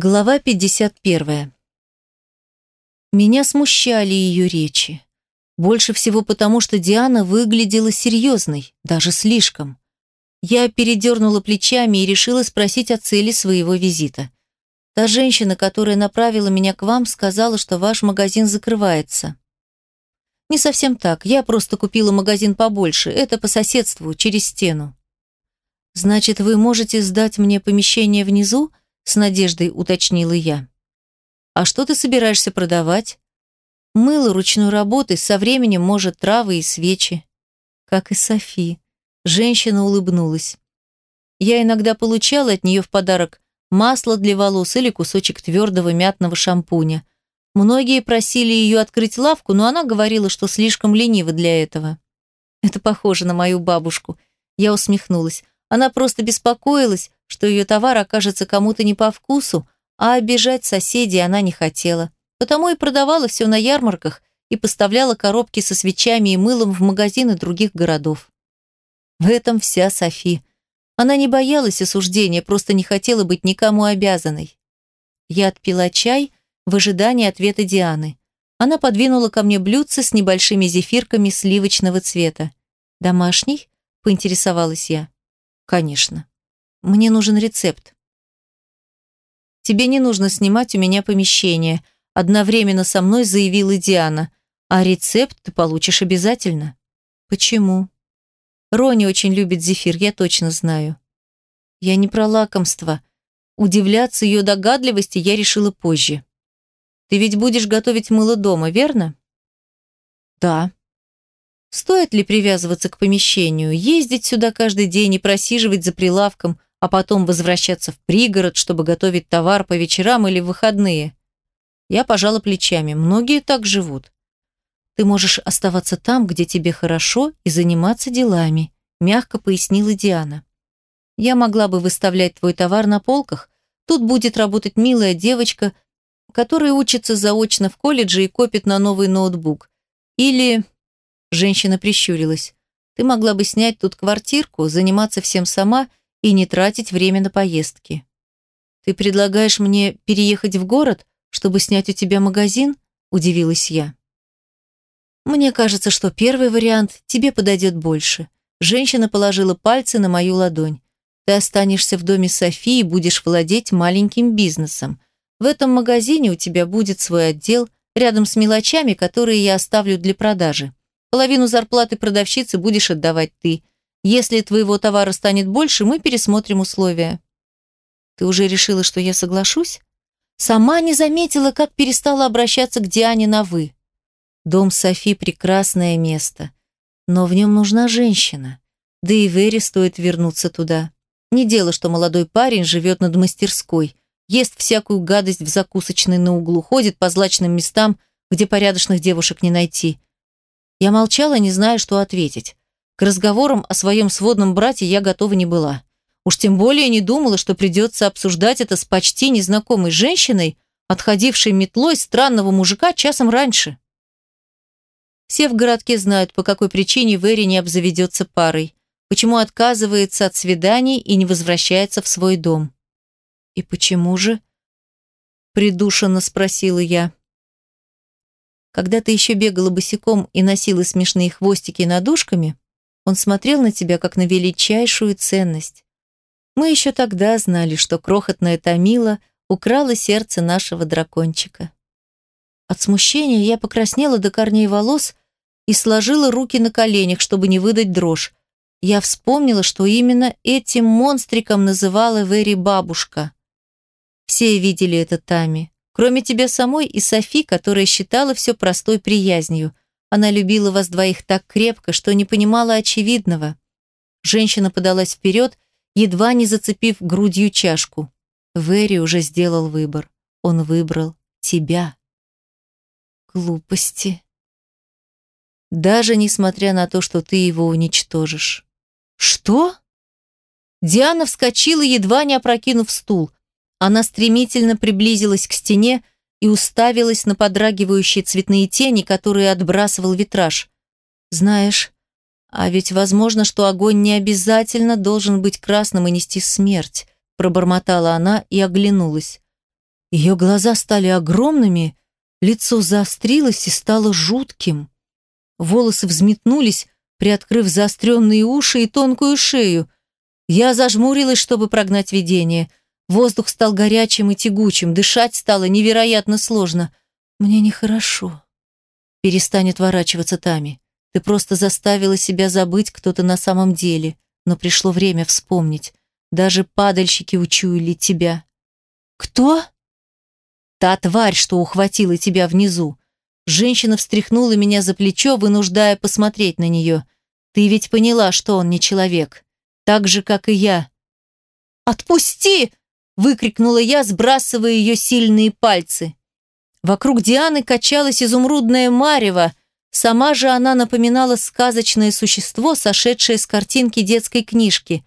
Глава 51. Меня смущали ее речи. Больше всего потому, что Диана выглядела серьезной, даже слишком. Я передернула плечами и решила спросить о цели своего визита. Та женщина, которая направила меня к вам, сказала, что ваш магазин закрывается. Не совсем так, я просто купила магазин побольше, это по соседству, через стену. Значит, вы можете сдать мне помещение внизу? С надеждой уточнила я. А что ты собираешься продавать? Мыло ручной работы, со временем, может, травы и свечи. Как и Софи. Женщина улыбнулась. Я иногда получала от нее в подарок масло для волос или кусочек твердого мятного шампуня. Многие просили ее открыть лавку, но она говорила, что слишком ленива для этого. Это похоже на мою бабушку. Я усмехнулась. Она просто беспокоилась, что ее товар окажется кому-то не по вкусу, а обижать соседей она не хотела. Потому и продавала все на ярмарках и поставляла коробки со свечами и мылом в магазины других городов. В этом вся Софи. Она не боялась осуждения, просто не хотела быть никому обязанной. Я отпила чай в ожидании ответа Дианы. Она подвинула ко мне блюдце с небольшими зефирками сливочного цвета. «Домашний?» – поинтересовалась я. «Конечно». Мне нужен рецепт. Тебе не нужно снимать у меня помещение, одновременно со мной заявила Диана. А рецепт ты получишь обязательно. Почему? Рони очень любит зефир, я точно знаю. Я не про лакомство. Удивляться ее догадливости я решила позже. Ты ведь будешь готовить мыло дома, верно? Да. Стоит ли привязываться к помещению, ездить сюда каждый день и просиживать за прилавком, а потом возвращаться в пригород, чтобы готовить товар по вечерам или в выходные. Я пожала плечами. Многие так живут. Ты можешь оставаться там, где тебе хорошо, и заниматься делами, мягко пояснила Диана. Я могла бы выставлять твой товар на полках. Тут будет работать милая девочка, которая учится заочно в колледже и копит на новый ноутбук. Или... Женщина прищурилась. Ты могла бы снять тут квартирку, заниматься всем сама и не тратить время на поездки. Ты предлагаешь мне переехать в город, чтобы снять у тебя магазин? Удивилась я. Мне кажется, что первый вариант тебе подойдет больше. Женщина положила пальцы на мою ладонь. Ты останешься в доме Софии и будешь владеть маленьким бизнесом. В этом магазине у тебя будет свой отдел, рядом с мелочами, которые я оставлю для продажи. Половину зарплаты продавщицы будешь отдавать ты – если твоего товара станет больше, мы пересмотрим условия. Ты уже решила, что я соглашусь? Сама не заметила, как перестала обращаться к Диане на «вы». Дом Софи – прекрасное место, но в нем нужна женщина. Да и Вере стоит вернуться туда. Не дело, что молодой парень живет над мастерской, ест всякую гадость в закусочной на углу, ходит по злачным местам, где порядочных девушек не найти. Я молчала, не зная, что ответить. К разговорам о своем сводном брате я готова не была. Уж тем более не думала, что придется обсуждать это с почти незнакомой женщиной, отходившей метлой странного мужика часом раньше. Все в городке знают, по какой причине Вэри не обзаведется парой, почему отказывается от свиданий и не возвращается в свой дом. «И почему же?» – придушенно спросила я. «Когда ты еще бегала босиком и носила смешные хвостики над ушками, он смотрел на тебя, как на величайшую ценность. Мы еще тогда знали, что крохотная Томила украла сердце нашего дракончика. От смущения я покраснела до корней волос и сложила руки на коленях, чтобы не выдать дрожь. Я вспомнила, что именно этим монстриком называла Вэри бабушка. Все видели это Тами, кроме тебя самой и Софи, которая считала все простой приязнью – она любила вас двоих так крепко, что не понимала очевидного. Женщина подалась вперед, едва не зацепив грудью чашку. Вэри уже сделал выбор. Он выбрал тебя. Глупости. Даже несмотря на то, что ты его уничтожишь. Что? Диана вскочила, едва не опрокинув стул. Она стремительно приблизилась к стене, и уставилась на подрагивающие цветные тени, которые отбрасывал витраж. «Знаешь, а ведь возможно, что огонь не обязательно должен быть красным и нести смерть», пробормотала она и оглянулась. Ее глаза стали огромными, лицо заострилось и стало жутким. Волосы взметнулись, приоткрыв заостренные уши и тонкую шею. Я зажмурилась, чтобы прогнать видение. Воздух стал горячим и тягучим, дышать стало невероятно сложно. Мне нехорошо. Перестань отворачиваться, Тами. Ты просто заставила себя забыть, кто ты на самом деле. Но пришло время вспомнить. Даже падальщики учуяли тебя. Кто? Та тварь, что ухватила тебя внизу. Женщина встряхнула меня за плечо, вынуждая посмотреть на нее. Ты ведь поняла, что он не человек. Так же, как и я. «Отпусти!» – выкрикнула я, сбрасывая ее сильные пальцы. Вокруг Дианы качалась изумрудная марево, сама же она напоминала сказочное существо, сошедшее с картинки детской книжки.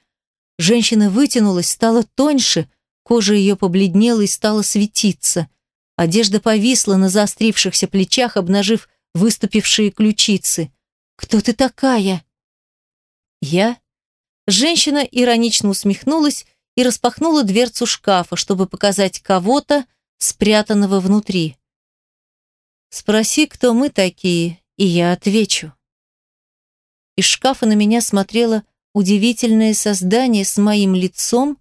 Женщина вытянулась, стала тоньше, кожа ее побледнела и стала светиться. Одежда повисла на заострившихся плечах, обнажив выступившие ключицы. «Кто ты такая?» «Я?» Женщина иронично усмехнулась и распахнула дверцу шкафа, чтобы показать кого-то, спрятанного внутри. Спроси, кто мы такие, и я отвечу. Из шкафа на меня смотрело удивительное создание с моим лицом,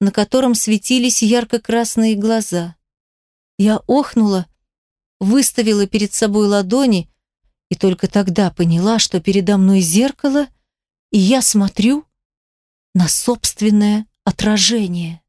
на котором светились ярко-красные глаза. Я охнула, выставила перед собой ладони и только тогда поняла, что передо мной зеркало, и я смотрю на собственное отражение.